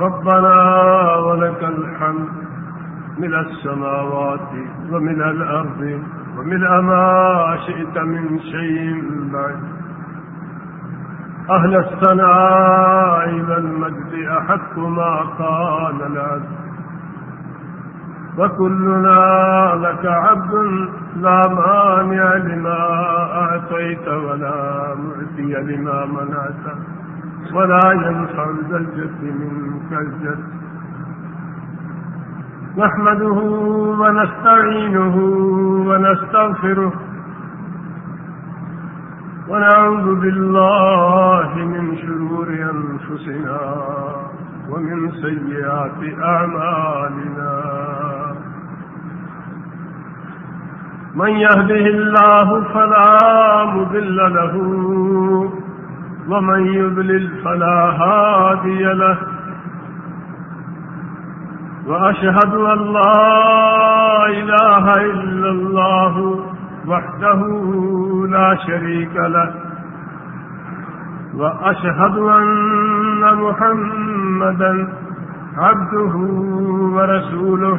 ربنا ولك الحمد من السماوات ومن الأرض ومن ما شئت من شيء بعد. أهل الثناء والمجد أحق ما قال العبد وكلنا لك عبد لا مانع لما أعطيت ولا معطي لما منعت. ولا ينفع ذا الجد منك الجد. نحمده ونستعينه ونستغفره ونعوذ بالله من شرور أنفسنا ومن سيئات أعمالنا. من يهده الله فلا مذل له ومن يذلل فلا هادي له وأشهد أن لا إله إلا الله وحده لا شريك له وأشهد أن محمدا عبده ورسوله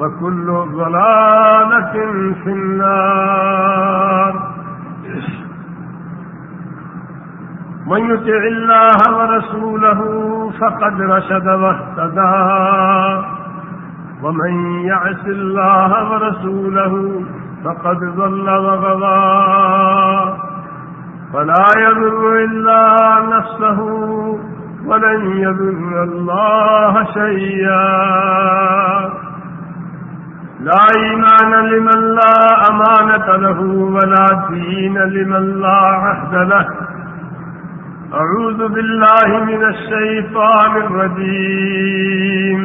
وكل ضلالة في النار. من يتع الله ورسوله فقد رشد واهتدى. ومن يعس الله ورسوله فقد ظل وغضى. فلا يذر إلا نفسه ولن يذر الله شيئا. لا إيمان لمن لا أمانة له ولا دين لمن لا عهد له. أعوذ بالله من الشيطان الرجيم.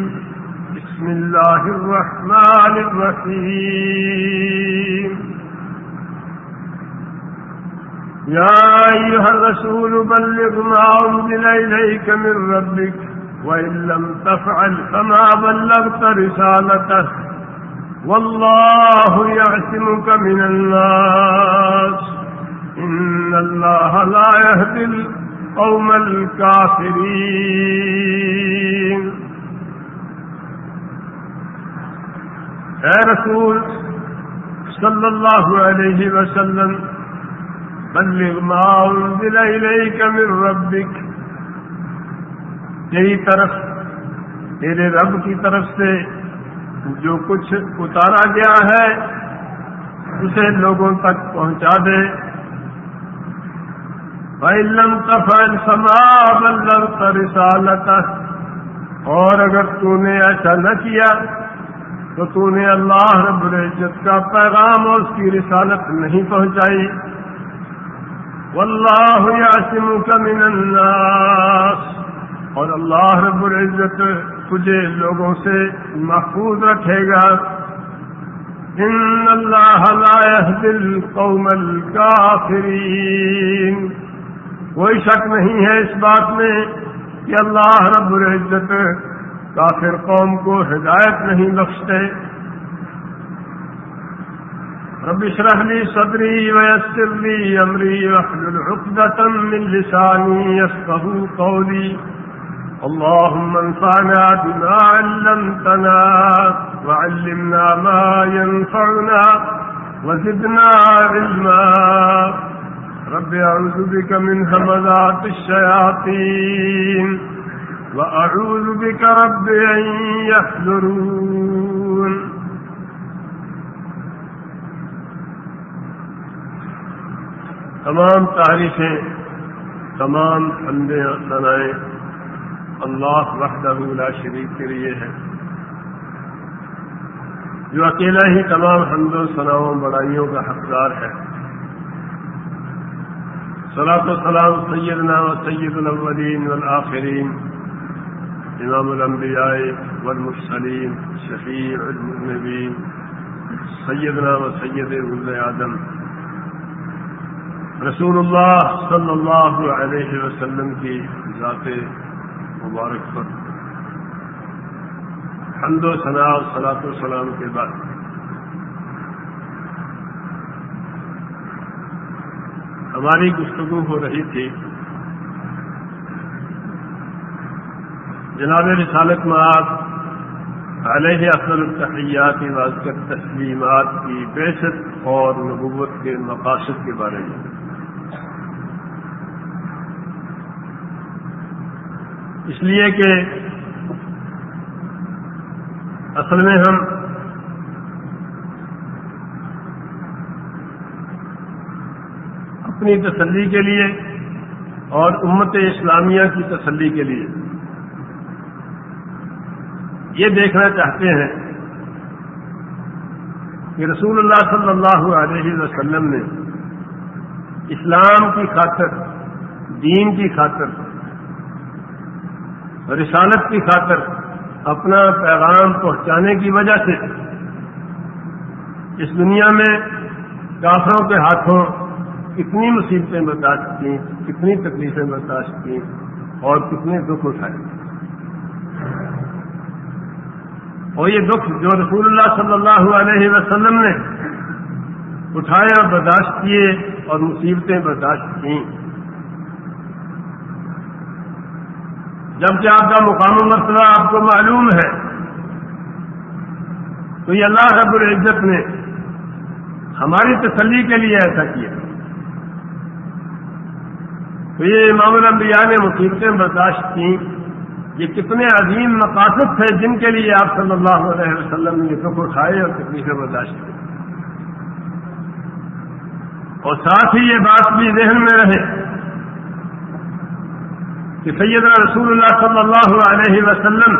بسم الله الرحمن الرحيم. يا أيها الرسول بلغ ما أنزل إليك من ربك وإن لم تفعل فما بلغت رسالته. والله يعصمك من الناس. إن الله لا يهدي القوم الكافرين اے رسول صلی اللہ علیہ وسلم، بلغ ما انزل الیک من ربک. تیری طرف، تیرے رب کی طرف سے جو کچھ اتارا گیا ہے، اسے لوگوں تک پہنچا دے۔ فَإِلَّمْ تَفْعَلْ فَمَا بَلَّغْتَ رِسَالَتَهُ اور اگر تو نے ایسا نہ کیا، تو تو نے اللہ رب العزت کا پیغام اور اس کی رسالت نہیں پہنچائی۔ واللہ یعصمک من الناس اور اللہ رب العزت تجھے لوگوں سے محفوظ رکھے گا۔ ان اللہ لا القوم الكافرین کوئی شک نہیں ہے اس بات میں کہ اللہ رب العزت کافر قوم کو ہدایت نہیں بخشتے۔ رب اشرح لي صدري ويسر لي امري واحلل عقدة من لساني يفقهوا قولي۔ اللهم انفعنا بما علمتنا وعلمنا ما ينفعنا وزدنا علما. رب، أعوذ بك من همذات الشياطين وأعوذ بك رب أن يحذرون. تمام تعریفیں تمام حمدیں سنائیں اللہ وحدہ لا شریک کے لیے ہے۔ جو اکیلا ہی تمام حمد و سناؤں بڑائیوں کا حقدار ہے۔ صلاۃ السلام سیدنا و سید الاولین والآخرین، امام الانبیاء والمرسلین، شفیع المذنبین، سیدنا و سید ابن آدم۔ رسول اللہ صلی اللہ علیہ وسلم کی ذات مبارک پر۔ حمد و ثناء اور صلاح و سلام کے بعد۔ ہماری گفتگو ہو رہی تھی۔ جناب رسالت معاذ علیہ اصل التحیات واسکر تسلیمات کی بحثت اور نبوت کے مقاصد کے بارے میں۔ اس لیے کہ اصل میں ہم اپنی تسلی کے لیے اور امت اسلامیہ کی تسلی کے لیے یہ دیکھنا چاہتے ہیں کہ رسول اللہ صلی اللہ علیہ وسلم نے اسلام کی خاطر، دین کی خاطر رسالت کی خاطر اپنا پیغام پہنچانے کی وجہ سے اس دنیا میں کافروں کے ہاتھوں کتنی مصیبتیں برداشت کی کتنی تکلیفیں برداشت کی اور کتنے دکھ اٹھائے۔ اور یہ دکھ جو رسول اللہ صلی اللہ علیہ وسلم نے اٹھائے اور برداشت کیے اور مصیبتیں برداشت کیں۔ جبکہ آپ کا مقام و مسئلہ آپ کو معلوم ہے۔ تو یہ اللہ رب العزت نے ہماری تسلی کے لیے ایسا کیا۔ تو یہ امام الانبیاء نے مصیبتیں برداشت کی یہ کتنے عظیم مقاصد تھے جن کے لیے آپ صلی اللہ علیہ وسلم نے دکھ اٹھائے اور تکلیفیں برداشت کی اور ساتھ ہی یہ بات بھی ذہن میں رہے۔ کہ سیدنا رسول اللہ صلی اللہ علیہ وسلم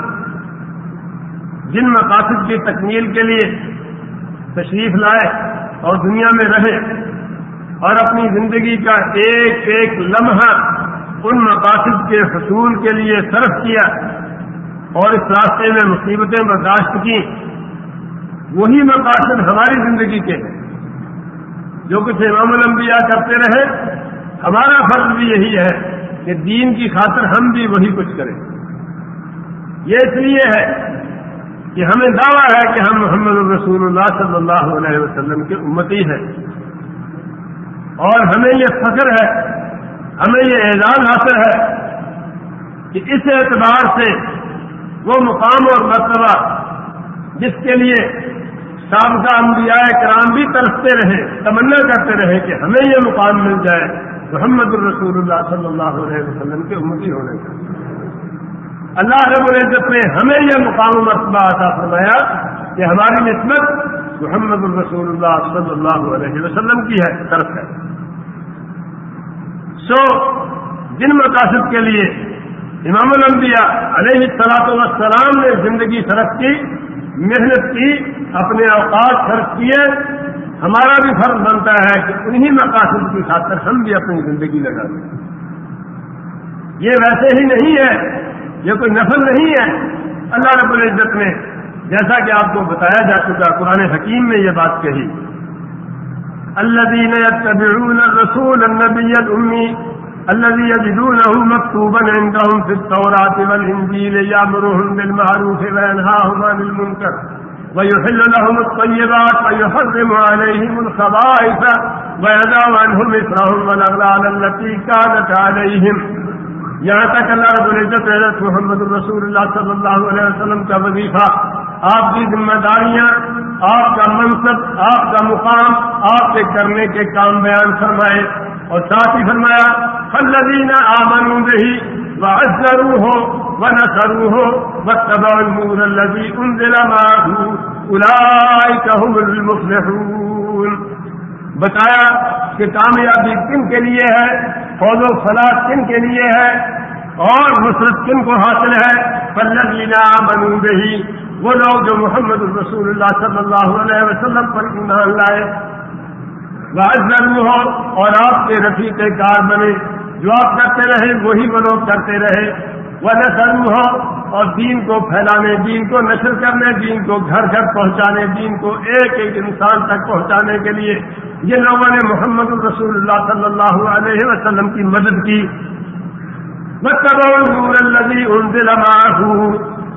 جن مقاصد کی تکمیل کے لیے تشریف لائے اور دنیا میں رہے اور اپنی زندگی کا ایک ایک لمحہ ان مقاصد کے حصول کے لیے صرف کیا اور اس راستے میں مصیبتیں برداشت کی وہی مقاصد ہماری زندگی کے ہیں۔ جو کچھ امام الانبیاء کرتے رہے، ہمارا فرض بھی یہی ہے کہ دین کی خاطر ہم بھی وہی کچھ کریں۔ یہ اس لیے ہے کہ ہمیں دعویٰ ہے کہ ہم محمد الرسول اللہ صلی اللہ علیہ وسلم کے امتی ہیں۔ اور ہمیں یہ فخر ہے، ہمیں یہ اعزاز حاصل ہے کہ اس اعتبار سے وہ مقام اور مرتبہ جس کے لیے سابقہ انبیاء کرام بھی ترستے رہے، تمنا کرتے رہے کہ ہمیں یہ مقام مل جائے۔ محمد الرسول اللہ صلی اللہ علیہ وسلم کے امتی ہونے کا۔ اللہ رب العزت نے ہمیں یہ مقام مرتبہ عطا فرمایا کہ ہماری نسبت محمد الرسول اللہ صلی اللہ علیہ وسلم کی ہے طرف ہے۔ سو جن مقاصد کے لیے امام الانبیاء علیہ السلاط والسلام نے زندگی سرف کی، محنت کی، اپنے اوقات خرچ کیے ہمارا بھی فرض بنتا ہے کہ انہی مقاصد کی خاطر ہم بھی اپنی زندگی لگا دیں۔ یہ ویسے ہی نہیں ہے، یہ کوئی نفل نہیں ہے۔ اللہ رب العزت نے جیسا کہ آپ کو بتایا جا چکا، قرآن حکیم میں یہ بات کہی۔ الذين يتبعون الرسول النبي الأمي الذي يجدونه مكتوبا عندهم في التوراة والإنجيل يأمرهم بالمعروف وينهاهم عن المنكر ويحل لهم الطيبات ويحرم عليهم الخبائث ويدع عنهم إثرهم والأغلال التي كانت عليهم. یہاں تک اللہ رب العزت حضرت محمد الرسول اللہ صلی اللہ علیہ وسلم کا وظیفہ آپ کی ذمہ داریاں، آپ کا منصب، آپ کا مقام، آپ کے کرنے کے کام بیان فرمائے. اور ساتھ ہی فرمایا فلدین آمن رہی وہ ازرو ہو وہ نسرو ہو وہ تبور الدی ان دلا بتایا کہ کامیابی کن کے لیے ہے؟ فوج و فلاح کن کے لیے ہے؟ اور نصرت کن کو حاصل ہے؟ فلدینا بنو رہی وہ لوگ جو محمد الرسول اللہ صلی اللہ علیہ وسلم پر ایمان لائے. ضرور ہو اور آپ کے رفیق کار بنے. جو آپ کرتے رہے، وہی وہ لوگ کرتے رہے. وہ ہو اور دین کو پھیلانے، دین کو نشر کرنے، دین کو گھر گھر پہنچانے، دین کو ایک ایک انسان تک پہنچانے کے لیے جن لوگوں نے محمد الرسول اللہ صلی اللہ علیہ وسلم کی مدد کی۔ نور الدی ان دل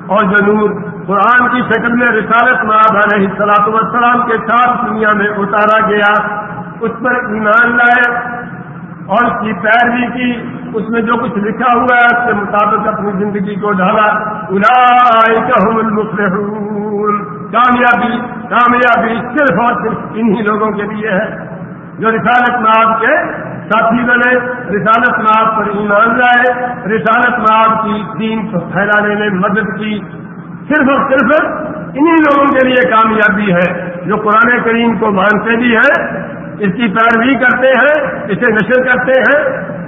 اور جو نور قرآن کی شکل میں رسالت ماب علیہ السلاط وسلام کے ساتھ دنیا میں اتارا گیا، اس پر ایمان لائے۔ اور اس کی پیروی کی، اس میں جو کچھ لکھا ہوا ہے، اس کے مطابق اپنی زندگی کو ڈھالا۔ المفلحون۔ کامیابی کامیابی صرف اور صرف انہی لوگوں کے لیے ہے، جو رسالت ماب کے ساتھی بنے، رسالت ماب پر ایمان لائے، رسالت ماب کی دین کو پھیلانے میں مدد کی۔ صرف اور صرف انہی لوگوں کے لیے کامیابی ہے، جو قرآن کریم کو مانتے بھی ہیں اس کی پیروی کرتے ہیں، اسے نشر کرتے ہیں۔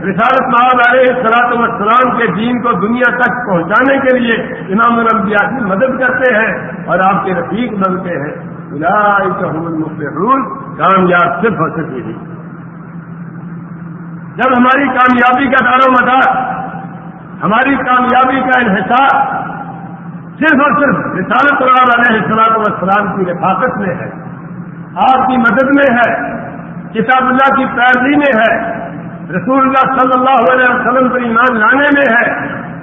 رسالت محمد علیہ سلاط والسلام کے دین کو دنیا تک پہنچانے کے لیے امام الانبیاء کی مدد کرتے ہیں اور آپ کے رفیق بنتے ہیں۔ رول کامیاب صرف ہو سکے گی جب ہماری کامیابی کا دار و مدار، ہماری کامیابی کا انحصار صرف اور صرف رسالت علیہ السلاط والسلام کی رفاقت میں ہے، آپ کی مدد میں ہے کتاب اللہ کی پیروی میں ہے، رسول اللہ صلی اللہ علیہ وسلم پر ایمان لانے میں ہے،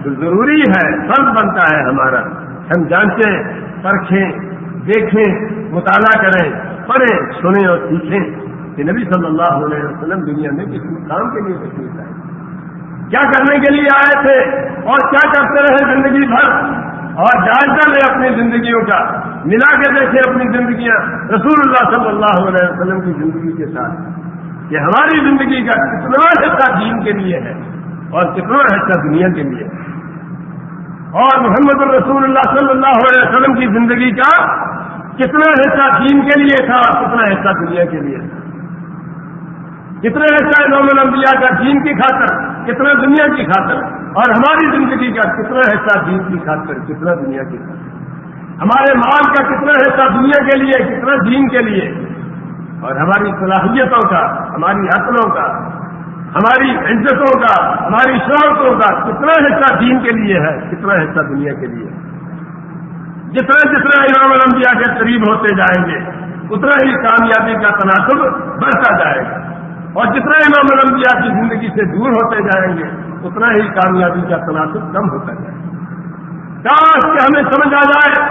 تو ضروری ہے، فرض بنتا ہے ہمارا۔ ہم جانچیں، پرکھیں، دیکھیں، مطالعہ کریں، پڑھیں، سنیں اور سیکھیں کہ نبی صلی اللہ علیہ وسلم دنیا میں کس کام کے لیے تشریف آئے کیا کرنے کے لیے آئے تھے اور کیا کرتے رہے زندگی بھر؟ اور جائزہ لے اپنی زندگیوں کا۔ ملا کے دیکھے اپنی زندگیاں۔ رسول اللہ صلی اللہ علیہ وسلم کی زندگی کے ساتھ۔ یہ ہماری زندگی کا کتنا حصہ دین کے لیے ہے اور کتنا حصہ دنیا کے لیے ہے۔ اور محمد الرسول اللہ صلی اللہ علیہ وسلم کی زندگی کا کتنا حصہ دین کے لیے تھا اور کتنا حصہ دنیا کے لیے تھا۔ کتنا حصہ امام الانبیاء کا دین کی خاطر، کتنا دنیا کی خاطر۔ اور ہماری زندگی کا کتنا حصہ دین کی خاطر، کتنا دنیا کی خاطر۔ ہمارے مال کا کتنا حصہ دنیا کے لیے، کتنا دین کے لیے۔ اور ہماری صلاحیتوں کا، ہماری عقلوں کا، ہماری عزتوں کا، ہماری شہرتوں کا کتنا حصہ دین کے لیے ہے، کتنا حصہ دنیا کے لیے۔ جتنا جتنا امام الانبیاء کے قریب ہوتے جائیں گے، اتنا ہی کامیابی کا تناسب بڑھتا جائے گا۔ اور جتنا امام الانبیاء کی زندگی سے دور ہوتے جائیں گے اتنا ہی کامیابی کا تناسب کم ہوتا جائے۔ کاش کہ ہمیں سمجھ آ جائے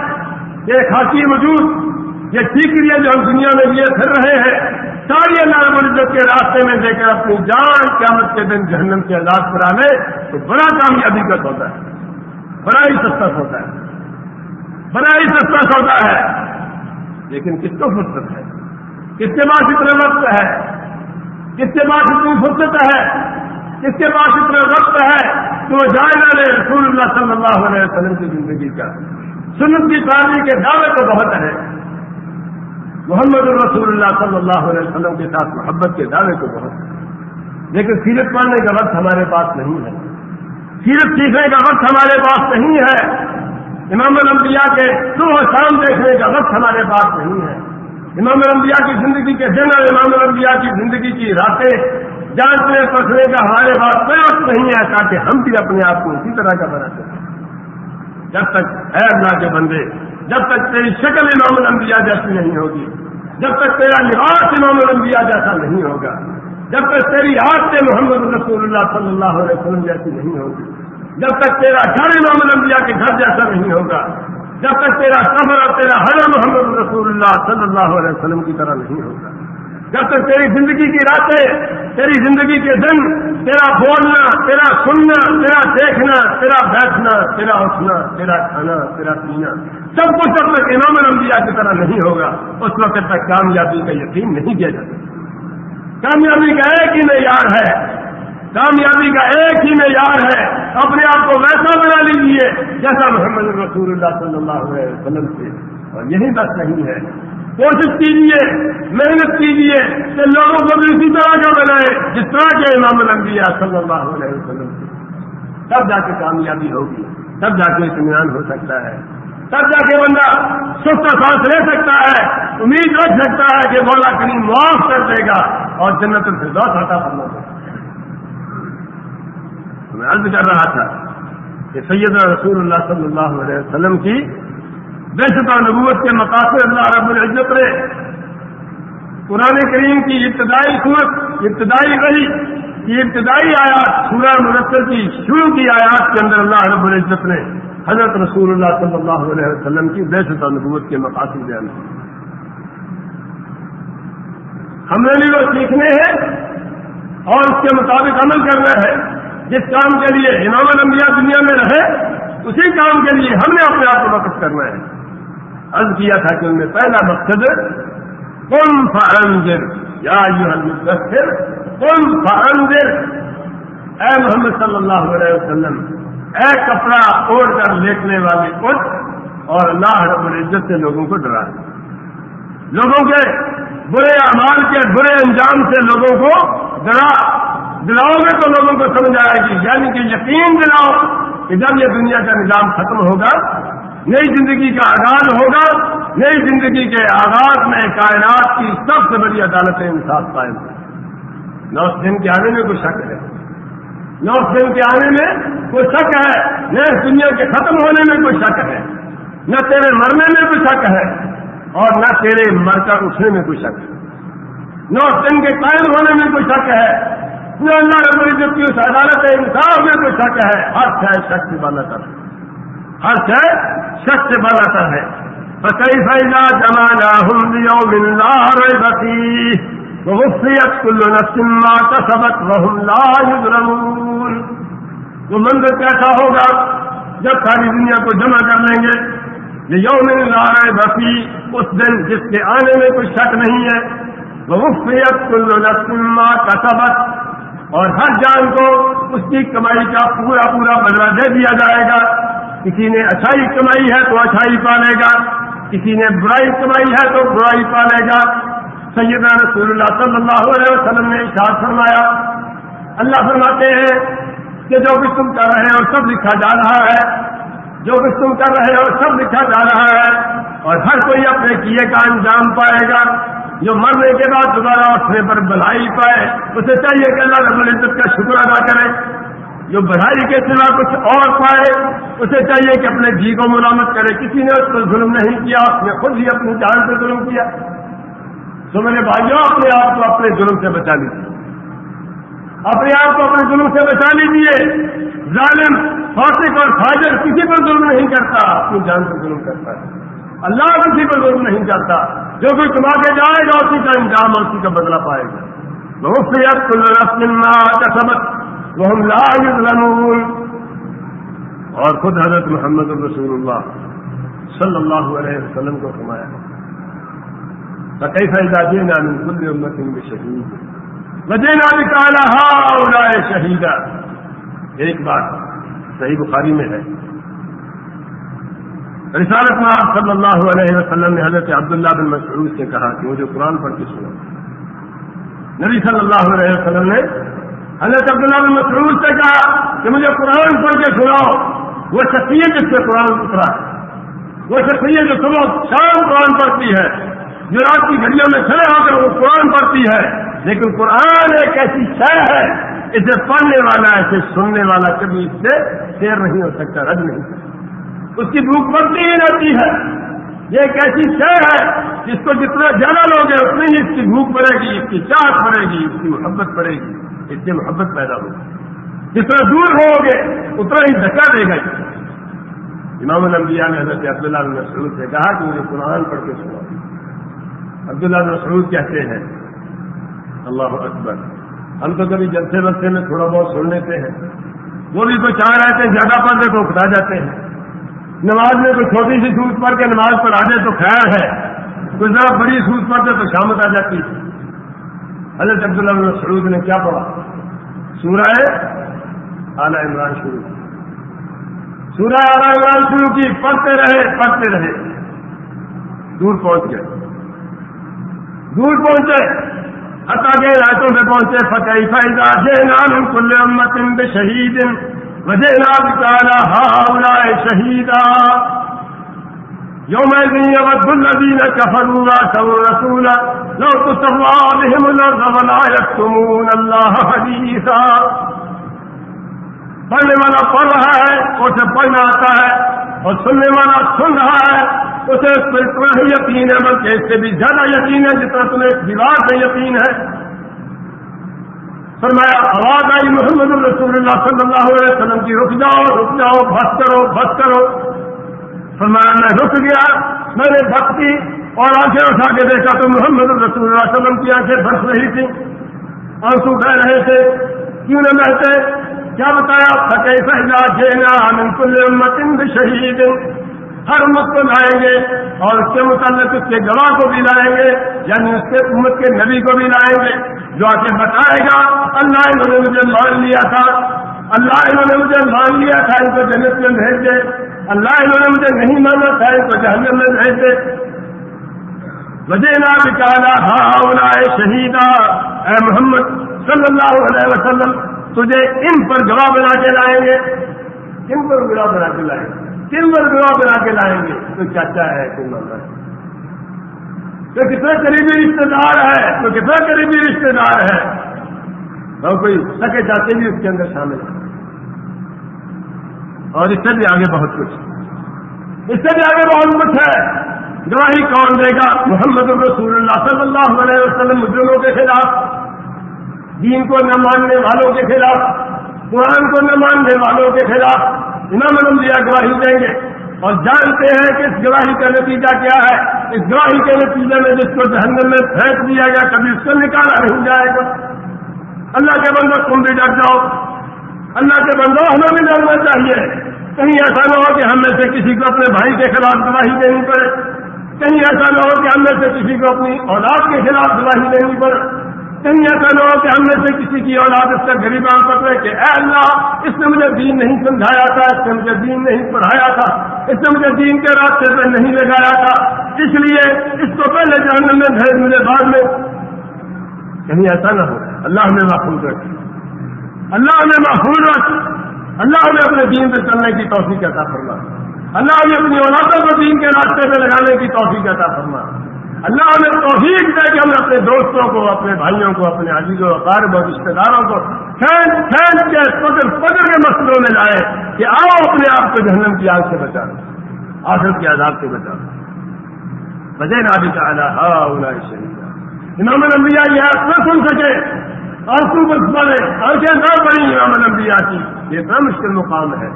کہ ایک خاصی وجود، یہ ٹھیکریاں جو ہم دنیا میں لیے پھر رہے ہیں۔ ساری اللہ العزت کے راستے میں دے کر اپنی جان قیامت کے دن جہنم کے علاج پر آنے، تو بڑا کامیابی کا سوتا ہے۔ بڑا ہی سستا سوتا ہے۔ بڑا ہی سستا سوتا ہے۔ لیکن کس کو فرصت ہے؟ کس کے پاس اتنا وقت ہے؟ کس کے پاس اتنی فرصت ہے؟ جس کے پاس اتنا وقت ہے تو وہ جائزہ لے رسول اللہ صلی اللہ علیہ وسلم کی زندگی کا۔ سنت کی تعلیم کے دعوے تو بہت ہے محمد الرسول اللہ صلی اللہ علیہ وسلم کے ساتھ محبت کے دعوے کو بہت ہے لیکن سیرت پڑھنے کا وقت ہمارے پاس نہیں ہے۔ سیرت سیکھنے کا وقت ہمارے پاس نہیں ہے۔ امام الانبیاء کے صبح شام دیکھنے کا وقت ہمارے پاس نہیں ہے۔ امام الانبیاء کی زندگی کے دن اور امام الانبیاء کی زندگی کی راتیں جانچنے پسنے کا ہمارے پاس کوئی وقت نہیں ہے تاکہ ہم بھی اپنے آپ کو اسی طرح کا بنا سکیں جب تک ہے اللہ کے بندے، جب تک تیری شکل امام الانبیاء جیسی نہیں ہوگی، جب تک تیرا لباس امام الانبیاء جیسا نہیں ہوگا، جب تک تیری آج سے محمد رسول اللہ صلی اللہ علیہ وسلم جیسی نہیں ہوگی، جب تک تیرا گھر امام الانبیاء کے گھر جیسا نہیں ہوگا، جب تک تیرا سفر اور تیرا ہر محمد رسول اللہ صلی اللہ علیہ وسلم کی طرح نہیں ہوگا۔ جب تک تیری زندگی کی راتیں تیری زندگی کے دن، تیرا بولنا، تیرا سننا، تیرا دیکھنا، تیرا بیٹھنا، تیرا اٹھنا، تیرا کھانا، تیرا پینا، سب کچھ جب تک امام الانبیاء کی طرح نہیں ہوگا۔ اس وقت تک کامیابی کا یقین نہیں کیا جاتا۔ کامیابی کا ایک ہی معیار ہے۔ کامیابی کا ایک ہی معیار ہے۔ اپنے آپ کو ویسا بنا لیجیے جیسا محمد رسول اللہ صلی اللہ علیہ وسلم سے اور یہی بس نہیں ہے۔ کوشش کیجیے، محنت کیجیے کہ لوگوں کو بھی اسی طرح کا بنائے، جس طرح کے امام الانبیاء صلی اللہ علیہ وسلم سے تب جا کے کامیابی ہوگی، تب جا کے اطمینان ہو سکتا ہے۔ تب جا کے بندہ سست سانس لے سکتا ہے، امید رکھ سکتا ہے کہ مولا کریم معاف کر دے گا اور جنت سے دو ساٹا کرنا میں عرض کر رہا تھا کہ سید رسول اللہ صلی اللہ علیہ وسلم کی و نبوت کے مقاصد اللہ رب العزت نے قرآن کریم کی ابتدائی صورت، ابتدائی رہی کی ابتدائی آیات، سورہ مرسل کی شروع کی آیات کے اندر اللہ رب العزت نے حضرت رسول اللہ صلی اللہ علیہ وسلم کی و نبوت کے مقاصد بیان ہم نے بھی وہ سیکھنے ہیں اور اس کے مطابق عمل کرنا ہے۔ جس کام کے لیے امام الانبیاء دنیا میں رہے، اسی کام کے لیے ہم نے اپنے آپ کو وقف کرنا ہے۔ عرض کیا تھا کہ ان میں پہلا مقصد کون فنزر یا مدثر کون فنزر اے محمد صلی اللہ علیہ وسلم، اے کپڑا اوڑھ کر لیٹنے والے اٹھ اور اللہ رب العزت سے لوگوں کو ڈرا۔ لوگوں کے برے اعمال کے برے انجام سے لوگوں کو ڈرا۔ دلاؤ گے تو لوگوں کو سمجھ آئے گی یعنی کہ یقین دلاؤ کہ جب یہ دنیا کا نظام ختم ہوگا نئی زندگی کا آغاز ہوگا، نئی زندگی کے آغاز میں کائنات کی سب سے بڑی عدالت انصاف قائم ہے نو دن کے آنے میں کوئی شک ہے۔ نو دن کے آنے میں کوئی شک ہے۔ نہ اس دنیا کے ختم ہونے میں کوئی شک ہے۔ نہ تیرے مرنے میں کوئی شک ہے اور نہ تیرے مر کر اٹھنے میں کوئی شک ہے۔ نو دن کے قائم ہونے میں کوئی شک ہے۔ اللہ رب العزت کی اس عدالت انصاف میں کوئی شک ہے۔ ہر شہ شک سے بالا کر ہر شہ شک سے بالا کر ہے۔ کئی فائدہ جمانا ہم بسی وفیت کل نسما کا سبق وہ وہ منظر کیسا ہوگا جب ساری دنیا کو جمع کر لیں گے؟ یہ یوم رائے اس دن جس کے آنے میں کوئی شک نہیں ہے۔ وہ مفیت کل نسما کا سبق اور ہر جان کو اس کی کمائی کا پورا پورا بدلا دے دیا جائے گا۔ کسی نے اچھائی کمائی ہے تو اچھائی پالے گا، کسی نے برائی کمائی ہے تو برائی پالے گا۔ سیدنا رسول اللہ صلی اللہ علیہ وسلم نے اشار فرمایا، اللہ فرماتے ہیں کہ جو کچھ تم کر رہے ہو سب لکھا جا رہا ہے۔ جو کچھ تم کر رہے ہو سب لکھا جا رہا ہے۔ اور ہر کوئی اپنے کیے کا انجام پائے گا۔ جو مرنے کے بعد دوبارہ اٹھنے پر بھلائی پائے، اسے چاہیے کہ اللہ رب العزت کا شکر ادا کرے۔ جو بڑھائی کے سوا کچھ اور پائے، اسے چاہیے کہ اپنے جی کو ملامت کرے۔ کسی نے اس پر ظلم نہیں کیا، اس نے خود ہی اپنی جان پہ ظلم کیا۔ تو میرے بھائیوں اپنے آپ کو اپنے ظلم سے بچا لیجیے اپنے آپ کو اپنے ظلم سے بچا لیجیے ظالم، فاسق اور فاجر کسی پر ظلم نہیں کرتا، اپنی جان پر ظلم کرتا ہے۔ اللہ کسی پر ظلم نہیں کرتا۔ جو کوئی کما کے جائے گا، اسی کا انجام اور اسی کا بدلا پائے گا۔ کا سبق وہ ہم اور خود حضرت محمد الرسول اللہ صلی اللہ علیہ وسلم کو کمایا کئی فائدہ دینا کل امت میں شہید وجہ نام کالا ہا ایک بات صحیح بخاری میں ہے۔ رسالت میں آپ صلی اللہ علیہ وسلم نے حضرت عبداللہ بن مسعود سے کہا کہ مجھے قرآن پڑھ کے سنا نبی صلی اللہ علیہ وسلم نے حضرت عبداللہ بن مسعود سے کہا کہ مجھے قرآن پڑھ کے سناؤ۔ وہ شخصیت جس سے قرآن اترا ہے۔ وہ شخصیت جو صبح شام قرآن پڑھتی ہے، جو رات کی گھڑیوں میں کھڑے ہو کر وہ قرآن پڑھتی ہے۔ لیکن قرآن ایک ایسی شہ ہے، اسے پڑھنے والا، اسے سننے والا کبھی اس سے شیر نہیں ہو سکتا، رد نہیں سکتا۔ اس کی بھوک بڑھتی ہی رہتی ہے۔ یہ ایک ایسی شہ ہے جس کو جتنا زیادہ لوگ ہیں، اتنی ہی اس کی بھوک پڑے گی، اس کی چاہت پڑے گی، اس کی محبت پڑے گی۔ اس سے محبت پیدا ہوگی۔ جتنا دور ہوگے اتنا ہی دھکا دے گا امام الانبیاء نے حضرت عبداللہ بن مسعود سے کہا کہ مجھے قرآن پڑھ کے سنا عبداللہ بن مسعود کہتے ہیں، اللہ اکبر ہم تو کبھی جلسے بلسے میں تھوڑا بہت سن لیتے ہیں۔ وہ بھی کوئی چاہ رہے تھے، زیادہ پڑھتے تو اٹھا جاتے ہیں۔ نماز میں کوئی چھوٹی سی سوچ پڑھ کے نماز پڑھا دے تو خیر ہے۔ کوئی ذرا بڑی سوچ پڑھتے تو شامت آ جاتی ہے۔ حضرت عبداللہ بن مسعود نے کیا پڑھا؟ سورہ اعلی عمران شروع۔ سورہ اعلی عمران شروع کی، پڑھتے رہے پڑھتے رہے۔ دور پہنچ گئے۔ دور پہنچے حتا کے راتوں میں پہنچے۔ فتح فائدہ جے نام کل امت شہید وجے نام کالا ہاؤ شہیدا یوم ابد الدین کفروا سو رسولا. لو تسوا بهم الارض ولا يكتمون الله حديثا. پڑھنے والا پڑھ رہا ہے اسے پڑھنا آتا ہے اور سننے والا سن رہا ہے اسے اس پر اتنا ہی یقین ہے بلکہ اس سے بھی زیادہ یقین ہے جتنا تمہیں دیوار سے یقین ہے فرمایا، آواز آئی محمد الرسول اللہ صلی اللہ علیہ وسلم کی، رک جاؤ رک جاؤ، بس کرو بس کرو. فرمایا، میں رک گیا میں نے بس کی اور آنکھیں اٹھا کے دیکھا تو محمد الرسول اللہ علیہ وسلم کی آنکھیں بس رہی تھی آنسو بہ رہے تھے، کیوں نہ بہتے کیا بتایا فتح فہلا جینا ہم کل امت شہید ہر امت کو لائیں گے اور اس کے متعلق اس کے گواہ کو بھی لائیں گے یعنی اس کے امت کے نبی کو بھی لائیں گے۔ جو آ کے بتائے گا، اللہ انہوں نے مجھے مان لیا تھا۔ اللہ انہوں نے مجھے مان لیا تھا، ان کو جنت میں بھیج دے۔ اللہ انہوں نے مجھے نہیں مانا تھا ان کو جہنم میں بھیج دے وجہ نا بکالا ہاں شہیدا اے محمد صلی اللہ علیہ وسلم، تجھے ان پر گواہ بنا کے لائیں گے۔ کن پر گواہ بنا کے لائیں گے؟ کن پر گواہ بنا کے لائیں گے؟ تو چاچا ہے کوئی ماما ہے۔ تو کتنا قریبی رشتے دار ہے، تو کتنا قریبی رشتے دار ہے۔ اور کوئی سکے چاچے بھی اس کے اندر شامل ہیں۔ اور اس سے بھی آگے بہت کچھ۔ اس سے بھی آگے بہت کچھ ہے۔ گواہی کون دے گا؟ محمد الرسول اللہ صلی اللہ علیہ وسلم مجرموں کے خلاف، دین کو نہ ماننے والوں کے خلاف، قرآن کو نہ ماننے والوں کے خلاف امام الانبیاء گواہی دیں گے۔ اور جانتے ہیں کہ اس گواہی کا نتیجہ کیا ہے۔ اس گواہی کے نتیجے میں جس کو جہنم میں پھینک دیا گیا، کبھی اس کو نکالا نہیں جائے گا۔ اللہ کے بندو، تم بھی ڈر جاؤ۔ اللہ کے بندو ہمیں بھی ڈرنا چاہیے۔ کہیں ایسا نہ ہو کہ ہم میں سے کسی کو اپنے بھائی کے خلاف گواہی دینی پڑے۔ کہیں ایسا نہ ہو کہ ہم میں سے کسی کو اپنی اولاد کے خلاف گواہی دینی پڑے۔ کہیں ایسا نہ ہو کہ ہم میں سے کسی کی اولاد اس سے غریبان پکڑے کہ اے اللہ، اس نے مجھے دین نہیں سمجھایا تھا، اس نے مجھے دین نہیں پڑھایا تھا، اس نے مجھے دین کے راستے پہ نہیں لگایا تھا۔ اس لیے اس کو پہلے جاننے میں بھیج مجھے بعد میں۔ کہیں ایسا نہ ہو، اللہ ہمیں محفوظ رکھ اللہ ہمیں محفوظ رکھ اللہ ہمیں اپنے دین پہ چلنے کی توفیق عطا فرما اللہ ہمیں اپنی اولادوں کو دین کے راستے پہ لگانے کی توفیق عطا فرما اللہ نے توفیق دے کہ ہم اپنے دوستوں کو، اپنے بھائیوں کو، اپنے عزیزوں، اقارب اور رشتے داروں کو کھینچ کھینچ کے پکڑ پکڑ کے مسئلوں میں لائے کہ آؤ اپنے آپ کو جہنم کی آگ سے بچا دو آخر کی آزاد سے بچا دو بجے نادی کا اعلیٰ ہاں شریف امام الانبیاء یہ نہ سن سکے۔ آنسو بس پڑے آنکھیں نہ پڑی امام الانبیاء کی۔ یہ اتنا مشکل مقام ہے۔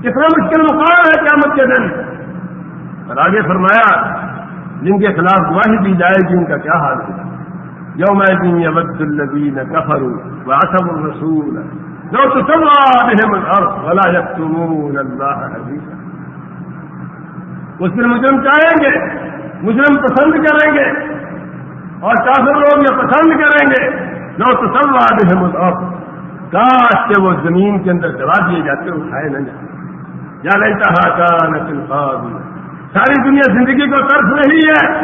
کتنا مشکل مقام ہے قیامت کے دن۔ اور آگے فرمایا، جن کے خلاف گواہی دی جائے گی، ان کا کیا حال ہے؟ یوم ابد الدین کفر واسم الرسول۔ جو تو ولا اللہ اس دن مجرم چاہیں گے، مجرم پسند کریں گے۔ اور کافر لوگ یہ پسند کریں گے۔ جو تو سب الارض کاش کے وہ زمین کے اندر دبا دیے جاتے اٹھائے نہ جاتے۔ یا نہیں چاہا ساری دنیا زندگی کو طرف رہی ہے،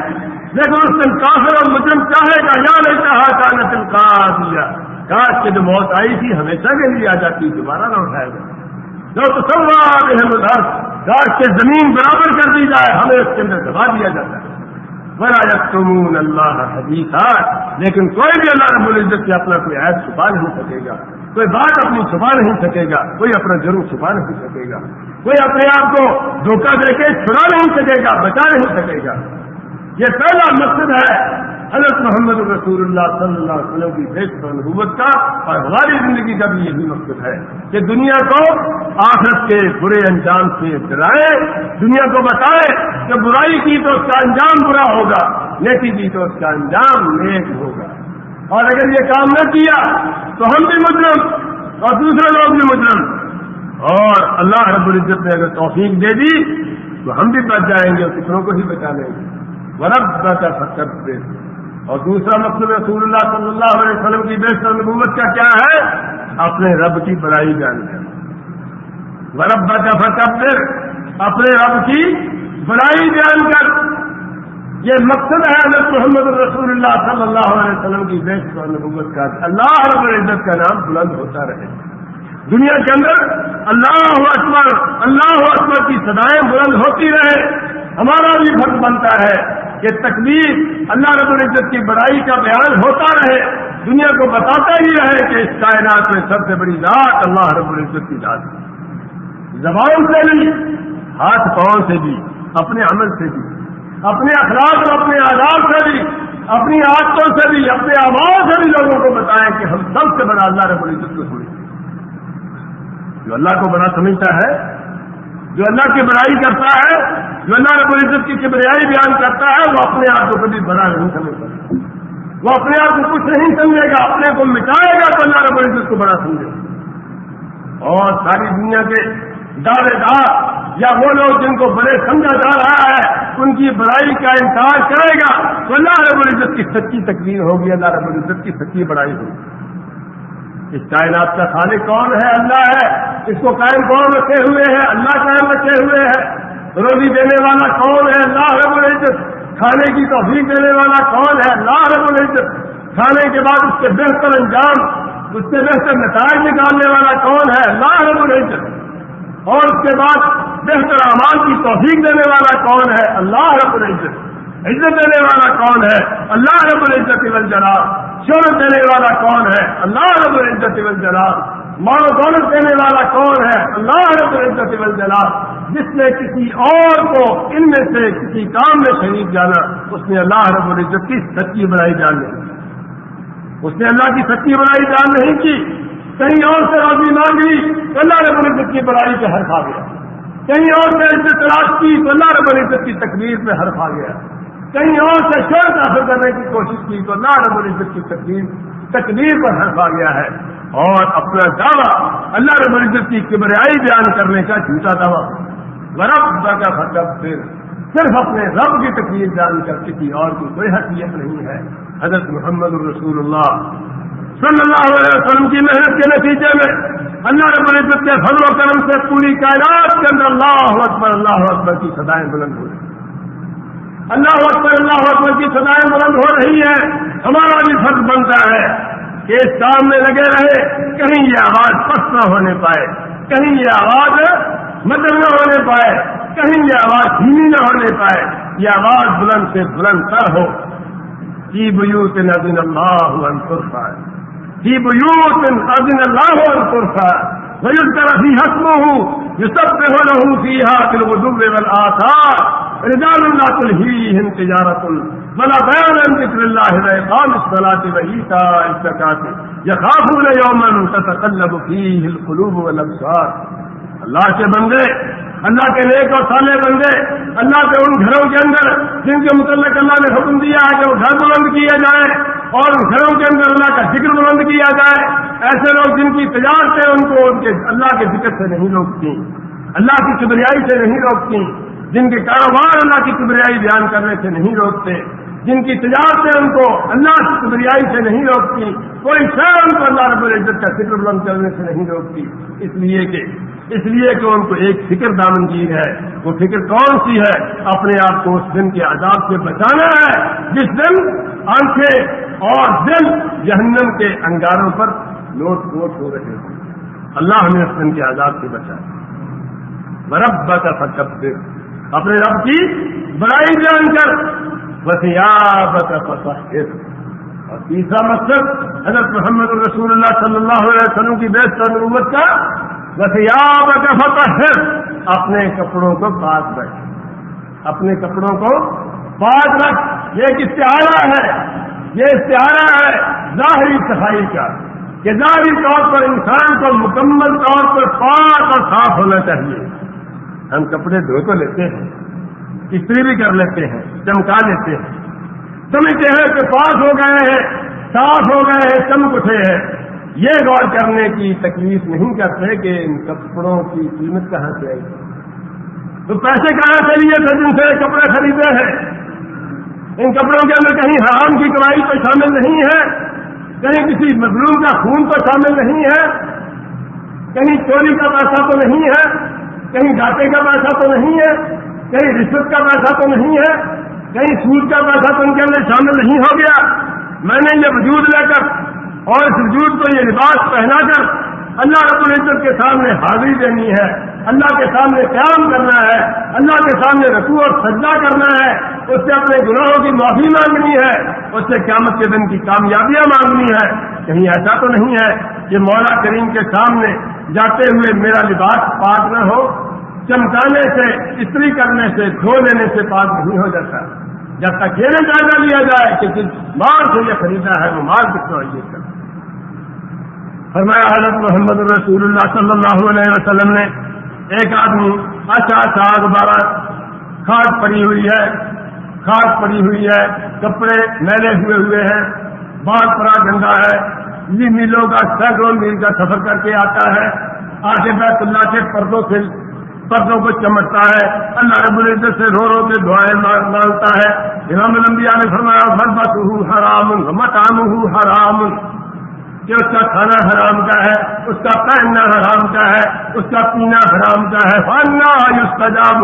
لیکن اس دن کافر اور مجرم چاہے گا، یا نہیں چاہا کا دیا کاش کے جو موت آئی تھی، ہمیشہ کے لیے آ جاتی، دوبارہ نہ اٹھائے گا جو تو سب ادھر کاش کے زمین برابر کر دی جائے، ہمیں اس کے اندر دبا دیا جاتا۔ ہے بڑا یکمون اللہ حدیث لیکن کوئی بھی اللہ رب العزت سے اپنا کوئی عیب چھپا نہیں سکے گا۔ کوئی بات اپنی چھپا نہیں سکے گا۔ کوئی اپنا ضرور چھپا نہیں سکے گا۔ کوئی اپنے آپ کو دھوکہ دے کے چھڑا نہیں سکے گا، بچا نہیں سکے گا۔ یہ پہلا مقصد ہے۔ حضرت محمد رسول اللہ صلی اللہ علیہ وسلم کی دیش و نبوت کا اور ہماری زندگی کا بھی یہی مقصد ہے کہ دنیا کو آخرت کے برے انجام سے ڈرائے، دنیا کو بتائے کہ برائی کی تو اس کا انجام برا ہوگا، نیکی کی تو اس کا انجام نیک ہوگا۔ اور اگر یہ کام نہ کیا تو ہم بھی مجرم اور دوسرے لوگ بھی مجرم۔ اور اللہ رب العزت نے اگر توفیق دے دی تو ہم بھی بچ جائیں گے اور کتنوں کو ہی بچا لیں گے۔ ورب کا فکر اور دوسرا مقصد رسول اللہ صلی اللہ علیہ وسلم کی بے نبوت کا کیا ہے؟ اپنے رب کی بڑائی جان کر ورب کا فکر اپنے رب کی بڑائی جان کر۔ یہ مقصد ہے حضرت محمد رسول اللہ صلی اللہ علیہ وسلم کی بے نبوت کا۔ اللہ رب العزت کا نام بلند ہوتا رہے۔ دنیا کے اندر اللہ اکبر اللہ اکبر کی سدائیں بلند ہوتی رہے۔ ہمارا بھی فرق بنتا ہے کہ تکلیف اللہ رب العزت کی بڑائی کا بیان ہوتا رہے، دنیا کو بتاتا ہی رہے کہ اس کائنات میں سب سے بڑی ذات اللہ رب العزت کی ذات ہے۔ زبان سے بھی، ہاتھ پاؤں سے بھی، اپنے عمل سے بھی، اپنے اخلاق اور اپنے آزاد سے بھی، اپنی عادتوں سے بھی، اپنے آواز سے بھی لوگوں کو بتائیں کہ ہم سب سے بڑا اللہ رب العزت کو سمجھتے جو اللہ کو بڑا سمجھتا ہے جو اللہ کی بڑائی کرتا ہے، جو اللہ رب العزت کی کبریائی بیان کرتا ہے، وہ اپنے آپ کو کبھی بڑا نہیں سمجھتا وہ اپنے آپ کو کچھ نہیں سمجھے گا، اپنے کو مٹائے گا تو اللہ رب العزت کو بڑا سمجھے گا۔ اور ساری دنیا کے دعوے دار یا وہ لوگ جن کو بڑے سمجھا جا رہا ہے، ان کی بڑائی کا انکار کرے گا تو اللہ رب العزت کی سچی تقریر ہوگی، اللہ رب العزت کی سچی بڑائی ہوگی۔ اس کائنات کا خالق کون ہے؟ اللہ ہے۔ اس کو قائم کون رکھے ہوئے ہیں؟ اللہ قائم رکھے ہوئے ہیں۔ روزی دینے والا کون ہے؟ اللہ رب العزت۔ کھانے کی توفیق دینے والا کون ہے؟ اللہ رب العزت۔ کھانے کے بعد اس کے بہتر انجام، اس سے بہتر نتائج نکالنے والا کون ہے؟ اللہ رب العزت۔ اور اس کے بعد بہتر اعمال کی توفیق دینے والا کون ہے؟ اللہ رب العزت۔ عزت دینے والا کون ہے؟ اللہ رب العزت جناب شہرت دینے والا کون ہے؟ اللہ رب العزت جناب مال و دولت دینے والا کون ہے؟ اللہ رب العزت جناب جس نے کسی اور کو ان میں سے کسی کام میں شریک جانا، اس نے اللہ رب العزت کی سچی بڑائی جان نہیں اس نے اللہ کی سچی بڑائی جان نہیں کی۔ کہیں اور سے روزی مانگ لی، تو اللہ رب العزت کی بڑائی پہ ہر کھا گیا۔ کہیں اور سے عزت تلاش کی، تو اللہ رب العزت کی تکلیف پہ ہر کھا گیا۔ کہیں اور سے شور حاصل کرنے کی کوشش کی تو اللہ رب العزت کی تکلیف تکلیف پر ہنسا گیا ہے اور اپنا دعویٰ اللہ رب العزت کی کبریائی بیان کرنے کا جھوٹا دعویٰ۔ رب کا فتب پھر صرف اپنے رب کی تکلیف بیان کر کسی اور کی کوئی حیثیت نہیں ہے۔ حضرت محمد الرسول اللہ صلی اللہ علیہ وسلم کی محنت کے نتیجے میں اللہ رب العزت کے فضل و کرم سے پوری کائنات کے اندر اللہ اکبر اللہ اکبر کی سدائیں بلند ہوئی اللہ اکبر اللہ اکبر کی سدائیں بلند ہو رہی ہیں۔ ہمارا بھی فرض بنتا ہے کہ اس کام میں لگے رہے، کہیں یہ آواز پست نہ ہونے پائے، کہیں یہ آواز مدر نہ ہونے پائے، کہیں یہ آواز دھیمی نہ ہونے پائے، یہ آواز بلند سے بلند تر ہو۔ جی بوت نظین اللہ انصرفا جی بوت نظین اللہ انصرفا ویل کر ابھی حسم ہوں یہ سب پہ ہو رہا ہوں سی ہاتھ وہ ڈبے بل آتا رجال اللہ تلہیہم تجارت بلا بیان ذکر اللہ اقام الصلاة وعیتا الزکاة یخافون یوما تتقلب فیہ القلوب والابصار اللہ کے بندے، اللہ کے نیک اور سالے بندے، اللہ کے ان گھروں کے اندر جن کے متعلق اللہ نے حکم دیا ہے کہ وہ گھر بلند کیا جائے اور ان گھروں کے اندر اللہ کا ذکر بلند کیا جائے۔ ایسے لوگ جن کی تجارت ہے ان کو ان کے اللہ کے ذکر سے نہیں روکتی، اللہ کی کبریائی سے نہیں روکتی، جن کے کاروبار اللہ کی کبریائی بیان کرنے سے نہیں روکتے، جن کی تجارتیں ان کو اللہ کی کبریائی سے نہیں روکتی، کوئی شہر ان کو اللہ رب العزت کا فکر بلند کرنے سے نہیں روکتی۔ اس لیے کہ اس لیے کہ ان کو ایک فکر دامنگیر ہے۔ وہ فکر کون سی ہے؟ اپنے آپ کو اس دن کے عذاب سے بچانا ہے۔ جس دن آنکھیں اور دل جہنم کے انگاروں پر لوٹ پوٹ ہو رہے ہیں اللہ ہمیں اس دن کے آزاد سے بچائے۔ برب کا فکر اپنے رب کی بڑائی جان کر۔ وسیابت فصحر اور تیسرا مقصد، حضرت محمد الرسول اللہ صلی اللہ علیہ وسلم کی بیست نروت کا وسیابت فصحر اپنے کپڑوں کو پاک رکھ۔ اپنے کپڑوں کو پاک رکھ۔ یہ ایک اشتہارہ ہے۔ یہ اشتہارہ ہے ظاہری صفائی کا۔ کہ ظاہری طور پر انسان کو مکمل طور پر پاک اور صاف ہونا چاہیے۔ ہم کپڑے دھو تو لیتے ہیں۔ استری بھی کر لیتے ہیں۔ چمکا لیتے ہیں۔ سمجھتے ہیں کہ پاس ہو گئے ہیں، صاف ہو گئے ہیں، چمک اٹھے ہیں۔ یہ غور کرنے کی تکلیف نہیں کرتے کہ ان کپڑوں کی قیمت کہاں سے آئی؟ تو پیسے کہاں سے لیے تھے جن سے کپڑے خریدے ہیں؟ ان کپڑوں کے اندر کہیں حرام کی کمائی تو شامل نہیں ہے، کہیں کسی مظلوم کا خون تو شامل نہیں ہے، کہیں چوری کا پیسہ تو نہیں ہے، کہیں گاٹے کا پیسہ تو نہیں ہے، کہیں رشوت کا پیسہ تو نہیں ہے، کہیں سود کا پیسہ تو ان کے اندر شامل نہیں ہو گیا۔ میں نے یہ وجود لے کر اور اس کو یہ لباس پہنا کر اللہ رب العزت کے سامنے حاضری دینی ہے۔ اللہ کے سامنے قیام کرنا ہے۔ اللہ کے سامنے رقو اور سجدہ کرنا ہے۔ اس سے اپنے گناہوں کی معافی مانگنی ہے۔ اس سے قیامت کے دن کی کامیابیاں مانگنی ہے۔ کہیں ایسا تو نہیں ہے کہ مولا کریم کے سامنے جاتے ہوئے میرا لباس پاک نہ ہو، چمکانے سے، استری کرنے سے دھو لینے سے پاک نہیں ہو جاتا۔ جب تک یہ جائزہ لیا جائے کہ جس مال سے یہ خریدا ہے، وہ مال کتنا یہ کر فرمایا حضرت محمد رسول اللہ صلی اللہ علیہ وسلم نے ایک آدمی اچھا اچھا بارہ کھاد پڑی ہوئی ہے، کھاد پڑی ہوئی ہے، کپڑے میلے ہوئے ہوئے ہیں بال پڑا گندا ہے یہ میلوں کا سینکڑوں میل کا سفر کر کے آتا ہے، آگے بیت اللہ کے پردوں سے، پردوں کو چمٹتا ہے، اللہ رب العزت سے رو رو کے دعائیں مانگتا ہے۔ امام الانبیاء نے فرمایا فربت ہوں حرام متام ہوں حرام کہ اس کا کھانا حرام کا ہے، اس کا پہننا حرام کا ہے، اس کا پینا حرام کا ہے فانا اس کا جاب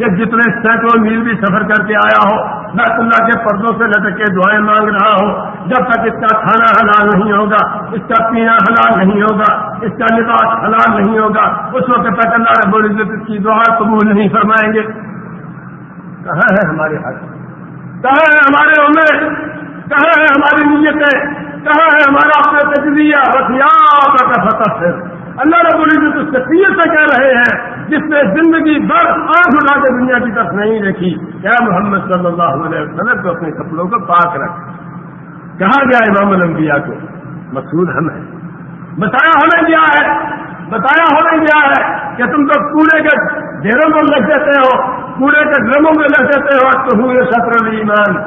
یہ جتنے سینکڑوں میل بھی سفر کر کے آیا ہو بیت اللہ کے پردوں سے لٹک کے دعائیں مانگ رہا ہو جب تک اس کا کھانا حلال نہیں ہوگا، اس کا پینا حلال نہیں ہوگا، اس کا لباس حلال نہیں ہوگا، اس وقت تک اللہ رب العزت کی دعا قبول نہیں فرمائیں گے۔ کہاں ہے ہمارے حق کہاں ہے ہمارے عمر کہاں ہے ہماری نیتیں؟ کہاں ہے، ہمارا اپنا تجزیہ ہتھیار کا فتح ہے۔ اللہ رب العزت اس سے سے کہہ رہے ہیں، جس نے زندگی بھر آنکھ اٹھا کے دنیا کی طرف نہیں دیکھی۔ کیا محمد صلی اللہ علیہ وسلم کو اپنے کپڑوں کو پاک رکھ۔ کہا گیا امام الانبیاء کو مقصود ہم ہے بتایا ہمیں کیا ہے، بتایا ہمیں کیا ہے کہ تم تو کوڑے کے ڈھیروں کو لگ دیتے ہو، کوڑے کے ڈرموں میں لگ دیتے ہو۔ تو ہوئے سطر ایمان،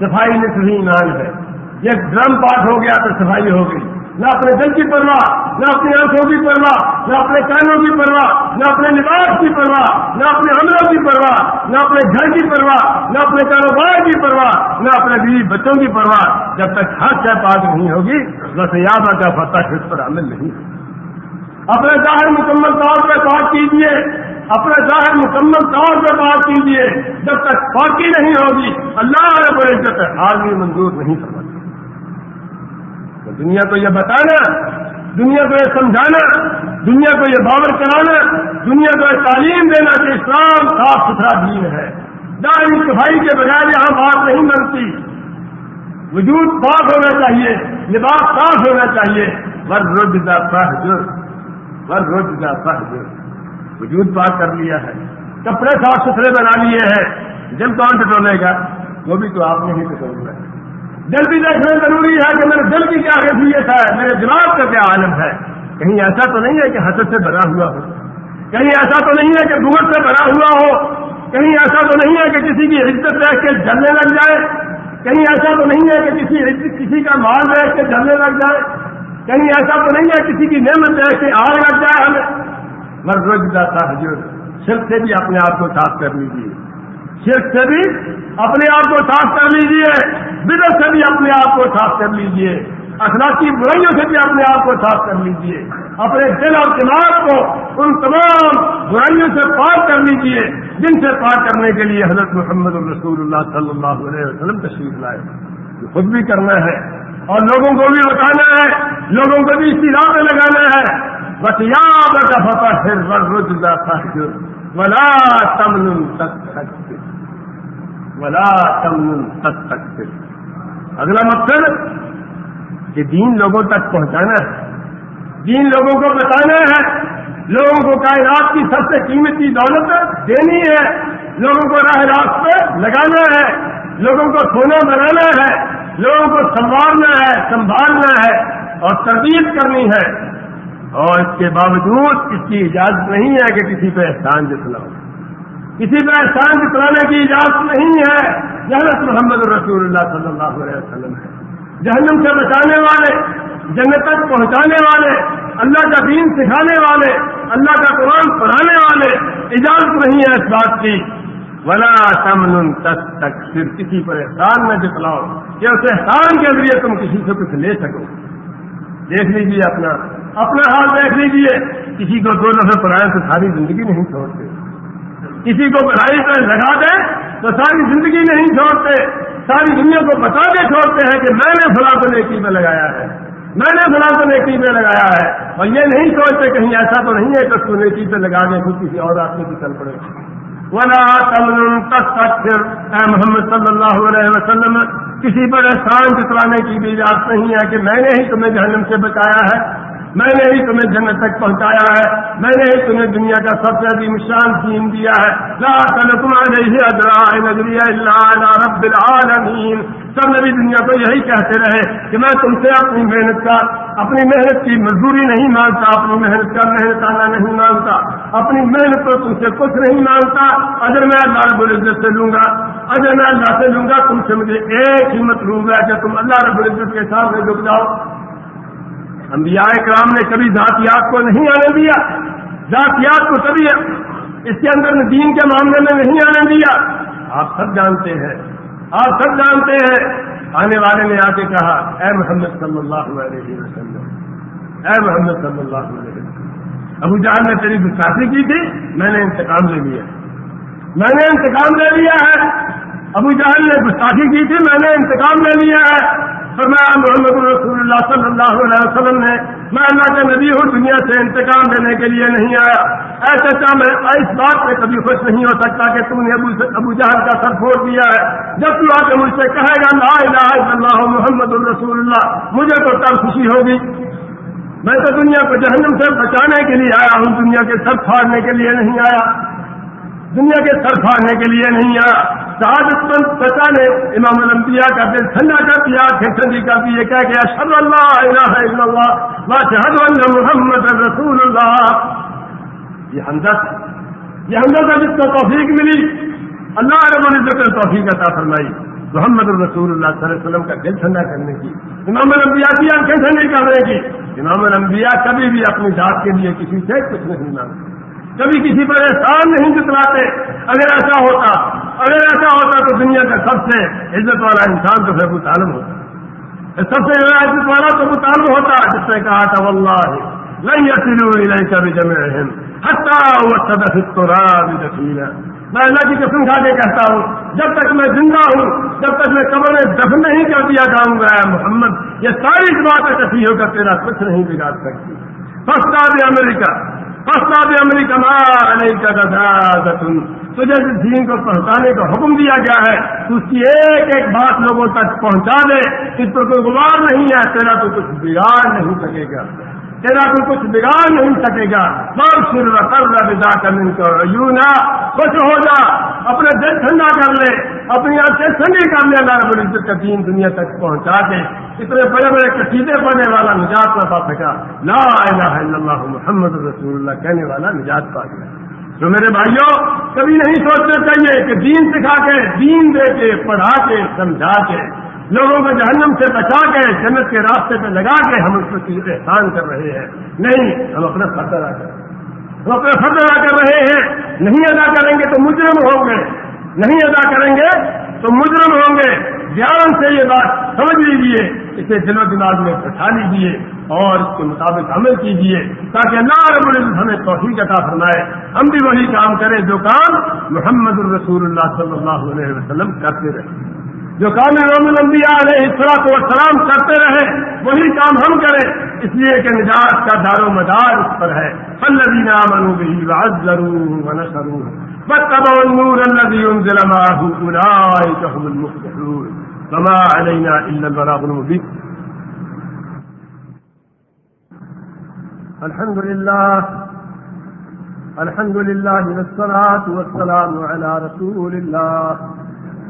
صفائی میں صحیح ایمان ہے۔ یہ ڈرم پاٹ ہو گیا تو صفائی ہو گئی نہ اپنے دل کی پرواہ، نہ اپنی آنکھوں کی پرواہ، نہ اپنے کانوں کی پرواہ، نہ اپنے لباس کی پرواہ، نہ اپنے حملوں کی پرواہ، نہ اپنے گھر کی پرواہ، نہ اپنے کاروبار کی پرواہ، نہ اپنے بیوی بچوں کی پرواہ۔ جب تک ہر شہ پاک نہیں ہوگی بس یاد آ فتح اس پر عمل نہیں۔ اپنے ظاہر مکمل طور پہ بات کیجیے اپنے ظاہر مکمل طور پہ بات کیجیے جب تک پاکی نہیں ہوگی، اللہ بڑے عزت آدمی منظور نہیں سمجھ دنیا کو یہ بتانا، دنیا کو یہ سمجھانا، دنیا کو یہ باور کرانا، دنیا کو یہ تعلیم دینا کہ اسلام صاف ستھرا دین ہے۔ دائمی صفائی کے بغیر یہاں بات نہیں بنتی۔ وجود صاف ہونا چاہیے، لباس صاف ہونا چاہیے۔ ور روز جر ور روز جر وجود پاک کر لیا ہے۔ کپڑے صاف ستھرے بنا لیے ہیں۔ جب کون ٹٹولے گا، وہ بھی تو آپ نے ہی ٹٹولنا ہے۔ دل بھی دیکھنا ضروری ہے کہ میرے دل کی کیا حیثیت ہے؟ میرے دماغ کا کیا عالم ہے؟ کہیں ایسا تو نہیں ہے کہ حسد سے بنا ہوا ہو۔ کہیں ایسا تو نہیں ہے کہ گوٹ سے بنا ہوا ہو۔ کہیں ایسا تو نہیں ہے کہ کسی کی عزت دیکھ کے جلنے لگ جائے۔ کہیں ایسا تو نہیں ہے کہ کسی کسی کا مال دیکھ کے جلنے لگ جائے۔ کہیں ایسا تو نہیں ہے کسی کی نعمت دیکھ کے آگ لگ جائے ہمیں۔ مرد روز جاتا حضور، صرف سے بھی اپنے آپ کو صاف کر لیجیے شرک سے بھی اپنے آپ کو صاف کر لیجیے۔ بدر سے بھی اپنے آپ کو صاف کر لیجیے۔ اخلاقی برائیوں سے بھی اپنے آپ کو صاف کر لیجیے۔ اپنے دل اور دماغ کو ان تمام برائیوں سے پاک کر لیجیے، جن سے پاک کرنے کے لیے حضرت محمد الرسول اللہ صلی اللہ علیہ وسلم تشریف لائے۔ خود بھی کرنا ہے، اور لوگوں کو بھی بتانا ہے، لوگوں کو بھی اسی راہ میں لگانا ہے۔ بس یاد کا پتا پھر رج جاتا ولا تمن تک سکتے ولا تمن تک سکتے اگلا مقصد کہ دین لوگوں تک پہنچانا ہے۔ دین لوگوں کو بتانا ہے۔ لوگوں کو کائنات کی سب سے قیمتی دولت دینی ہے۔ لوگوں کو راہ راست پہ لگانا ہے۔ لوگوں کو سونا بنانا ہے۔ لوگوں کو سنوارنا ہے، سنبھالنا ہے اور تربیت کرنی ہے۔ اور اس کے باوجود اس کی اجازت نہیں ہے کہ کسی پہ احسان جتنا ہو کسی پہ احسان جتلانے کی اجازت نہیں ہے۔ جہنت محمد رسول اللہ صلی اللہ علیہ وسلم ہے جہنم سے بچانے والے، جنت تک پہنچانے والے، اللہ کا دین سکھانے والے، اللہ کا قرآن پڑھانے والے، اجازت نہیں ہے اس بات کی۔ ولا تمن تک تک صرف کسی پر احسان نہ جتلاؤ کہ اس احسان کے ذریعے تم کسی سے کچھ لے سکو۔ دیکھ لیجیے اپنا۔ اپنا حال دیکھ لیجیے کسی کو دو دفعہ پڑھائیں تو ساری زندگی نہیں چھوڑتے۔ کسی کو پڑھائی پہ لگا دیں تو ساری زندگی نہیں چھوڑتے، ساری دنیا کو بتا کے چھوڑتے ہیں کہ میں نے فلاں کو نیکی میں لگایا ہے، میں نے فلاں کو نیکی میں لگایا ہے۔ اور یہ نہیں سوچتے کہیں ایسا تو نہیں ہے کہ اس کو نیکی پہ لگا دیں خود کسی اور آدمی کی چل پڑے۔ ولا تمن تستكثر اے محمد صلی اللہ علیہ وسلم، کسی پر احسان جتلانے کی بھی اجازت نہیں ہے کہ میں نے ہی تمہیں جہنم سے بچایا ہے۔ میں نے ہی تمہیں جنت تک پہنچایا ہے۔ میں نے ہی تمہیں دنیا کا سب سے عظیم شان سین دیا ہے۔ لا تمہارے اللہ رب العالمین۔ سب نبی دنیا کو یہی کہتے رہے کہ میں تم سے اپنی محنت کا اپنی محنت کی مزدوری نہیں مانگتا، اپنی محنت کا محنت آنا نہیں مانگتا۔ اپنی محنت کو تم سے کچھ نہیں مانگتا۔ اگر میں اللہ رب العزت سے لوں گا اگر میں اللہ سے لوں گا، تم سے مجھے ایک ہمت لوں گا کہ تم اللہ رب العزت کے سامنے جھک جاؤ۔ انبیاء کرام نے کبھی ذاتیات کو نہیں آنے دیا، ذاتیات کو کبھی اس کے اندر دین کے معاملے میں نہیں آنے دیا۔ آپ سب جانتے ہیں، آپ سب جانتے ہیں۔ آنے والے نے آ کے کہا، اے محمد صلی اللہ علیہ وسلم، اے محمد صلی اللہ علیہ وسلم، ابو جان نے تیری گستاخی کی تھی، میں نے انتقام لے لیا۔ میں نے انتقام لے لیا ہے۔ ابو جہل نے گستاخی کی تھی، میں نے انتقام لے لیا ہے۔ فرمایا، محمد رسول اللہ صلی اللہ علیہ وسلم نے، میں اللہ کے نبی ہوں، دنیا سے انتقام دینے کے لیے نہیں آیا۔ ایسے کیا میں، اس بات پہ کبھی خوش نہیں ہو سکتا کہ تم نے ابو ابو جہل کا سر پھوڑ دیا ہے۔ جب تو آ کے مجھ سے کہے گا، لا الہ الا اللہ، محمد الرسول اللہ، مجھے تو تب خوشی ہوگی۔ میں تو دنیا کو جہنم سے بچانے کے لیے آیا ہوں، دنیا کے سر پھاڑنے کے لیے نہیں آیا۔ دنیا کے سر پھاڑنے کے لیے نہیں آیا۔ شہادت مند پتا نے امام الانبیاء کا دل ٹھنڈا کر دیا ٹھنڈی کر دی۔ یہ کہہ گیا شد اللہ الہ الا اللہ شہد محمد رسول اللہ۔ یہ حمزت یہ حمزت جس کو توفیق ملی۔ اللہ رب العزت نے توفیق عطا فرمائی۔ محمد الرسول اللہ صلی اللہ علیہ وسلم کا دل ٹھنڈا کرنے کی۔ امام الانبیاء کی آنکھیں ٹھنڈی کرنے کی امام الانبیاء کبھی بھی اپنی ذات کے لیے کسی سے کچھ نہیں مانگتے۔ کبھی کسی پر احسان نہیں جتلاتے۔ اگر ایسا ہوتا، اگر ایسا ہوتا تو دنیا کا سب سے عزت والا انسان تو پھر طالب ہوتا۔ سب سے زیادہ عزت والا تو طالب ہوتا، جس نے کہا تھا، واللہ نہیں اصلو جمع میں اللہ کی قسم کھا کے کہتا ہوں، جب تک میں زندہ ہوں، جب تک میں قبر میں دفن نہیں کر دیا جاؤں گا محمد، یہ ساری باتیں کسی ہو کر تیرا کچھ نہیں بگاڑ سکتی۔ فستا امریکہ امریکہ تجھے جس دین کو پہنچانے کا حکم دیا گیا ہے، تو اس کی ایک ایک بات لوگوں تک پہنچا دے، اس پر کوئی گمار نہیں ہے، تیرا تو کچھ بگاڑ نہیں سکے گا۔ تیرا تو کچھ بگاڑ نہیں سکے گا۔ بہت سر کر رہا کرنے کو یوں نہ کچھ ہو جا۔ اپنے دل ٹھنڈا کر لے۔ اپنی آنکھیں ٹھنڈی کر لے۔ اللہ رب العزت کا دین دنیا تک پہنچا کے اتنے بڑے بڑے کشیدے پڑنے والا نجات نہ پا سکا۔ لا الہ الا اللہ محمد رسول اللہ کہنے والا نجات پا گیا۔ تو میرے بھائیوں کبھی نہیں سوچنا چاہیے کہ دین سکھا کے، دین دے کے، پڑھا کے، سمجھا کے۔ لوگوں کو جہنم سے بچا کے جنت کے راستے پہ لگا کے ہم اس کو احسان کر رہے ہیں۔ نہیں، ہم اپنا فرد ادا کر ہم اپنا فرد ادا کر رہے ہیں۔ نہیں ادا کریں گے تو مجرم ہوں گے۔ نہیں ادا کریں گے تو مجرم ہوں گے۔ دھیان سے یہ بات سمجھ لیجیے اسے دل و دماغ میں بٹھا لیجیے اور اس کے مطابق عمل کیجیے تاکہ اللہ رب العزت ہمیں توحید عطا فرمائے۔ ہم بھی وہی کام کریں جو کام محمد الرسول اللہ صلی اللہ علیہ وسلم کرتے رہے۔ جو کام امام الانبیاء علیہ السلاط والسلام کرتے رہے، وہی کام ہم کریں۔ اس لیے کہ نجات کا دار و مدار اس پر ہے۔ الذين آمنوا به وعزروه ونشروه واتبعوا النور الذي انزل معه اولئك هم المفلحون۔ وما علينا الا البلاغ المبين۔ الحمد لله الحمد لله والصلاة والسلام على رسول الله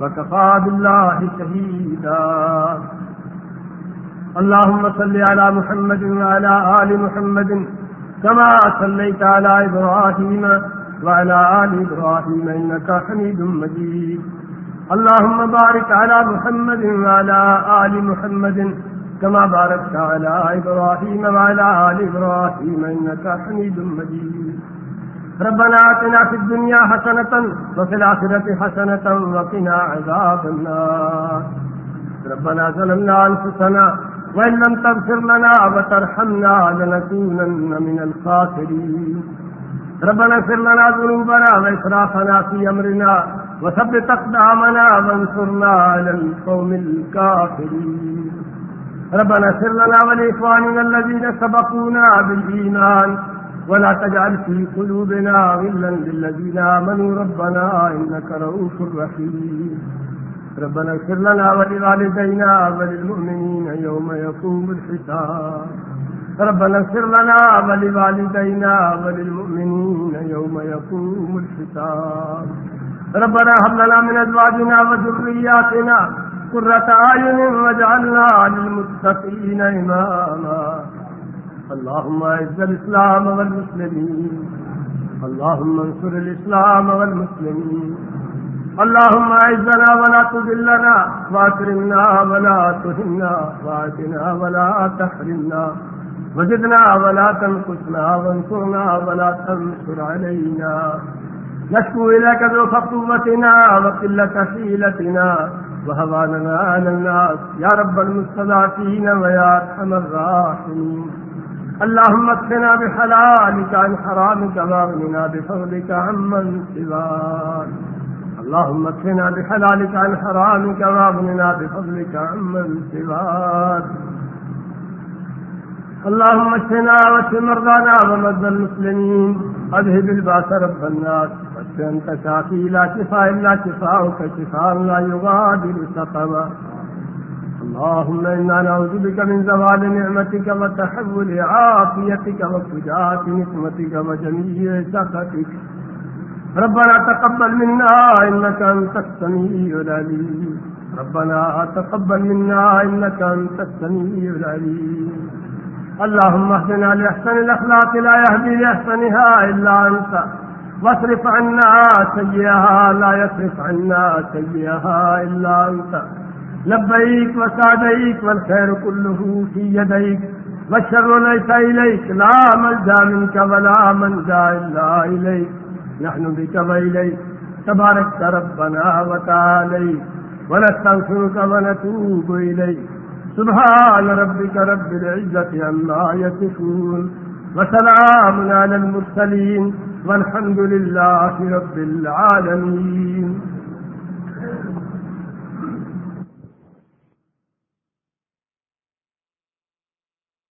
وكفى بالله شهيدا. اللهم صل على محمد وعلى آل محمد كما صليت على إبراهيم وعلى آل إبراهيم إنك حميد مجيد. اللهم بارك على محمد وعلى آل محمد كما باركت على إبراهيم وعلى آل إبراهيم إنك حميد مجيد. ربنا آتنا في الدنيا حسنة وفي الآخرة حسنة وقنا عذاب النار. ربنا ظلمنا أنفسنا وإن لم تغفر لنا وترحمنا لنكونن من الخاسرين. ربنا اغفر لنا ذنوبنا وإسرافنا في أمرنا وثبت أقدامنا وانصرنا على القوم الكافرين. ربنا اغفر لنا ولإخواننا الذين سبقونا بالإيمان ولا تجعل في قلوبنا غلا للذين آمنوا. ربنا إنك رؤوف رحيم. ربنا اغفر لنا ولوالدينا وللمؤمنين يوم يقوم الحساب. ربنا اغفر لنا ولوالدينا وللمؤمنين يوم يقوم الحساب. ربنا هب لنا من أزواجنا وذرياتنا قرة أعين واجعلنا للمتقين إماما. اللهم اعز الإسلام والمسلمين. اللهم انصر الإسلام والمسلمين. اللهم اعزنا ولا تذلنا واكرمنا ولا تهنا واعتنا ولا تحرمنا. وزدنا ولا تنقصنا وانصرنا ولا تنصر علينا. نشكو إليك ذوق قوتنا وقلة حيلتنا. وهواننا على الناس. يا رب المستضعفين ويا أرحم الراحمين. اللهم اكفنا بحلالك عن حرامك واغننا بفضلك عمن سواك. اللهم اكفنا بحلالك عن حرامك واغننا بفضلك عمن سواك. اللهم اشفنا واشف مرضانا ومرضى المسلمين. اذهب الباس رب الناس. واشف انت شافي لا شفاء الا شفاؤك. شفاء لا يغادر سقما اللهم إنا نعوذ بك من زوال نعمتك وتحول عافيتك وفجاة نقمتك وجميع سخطك. ربنا تقبل منا إنك أنت السميع العليم. ربنا تقبل منا إنك أنت السميع العليم. اللهم اهدنا لأحسن الأخلاق، لا يهدي لأحسنها إلا أنت. واصرف عنا سيئها، لا يصرف عنا سيئها إلا أنت. لبيك وسعديك والخير كله في يديك والشر ليس إليك لا ملجا منك ولا منجا إلا إليك نحن بك وإليك تبارك ربنا وتعاليك ونستغفرك ونتوب إليك سبحان ربك رب العزة عما يصفون وسلام على المرسلين والحمد لله رب العالمين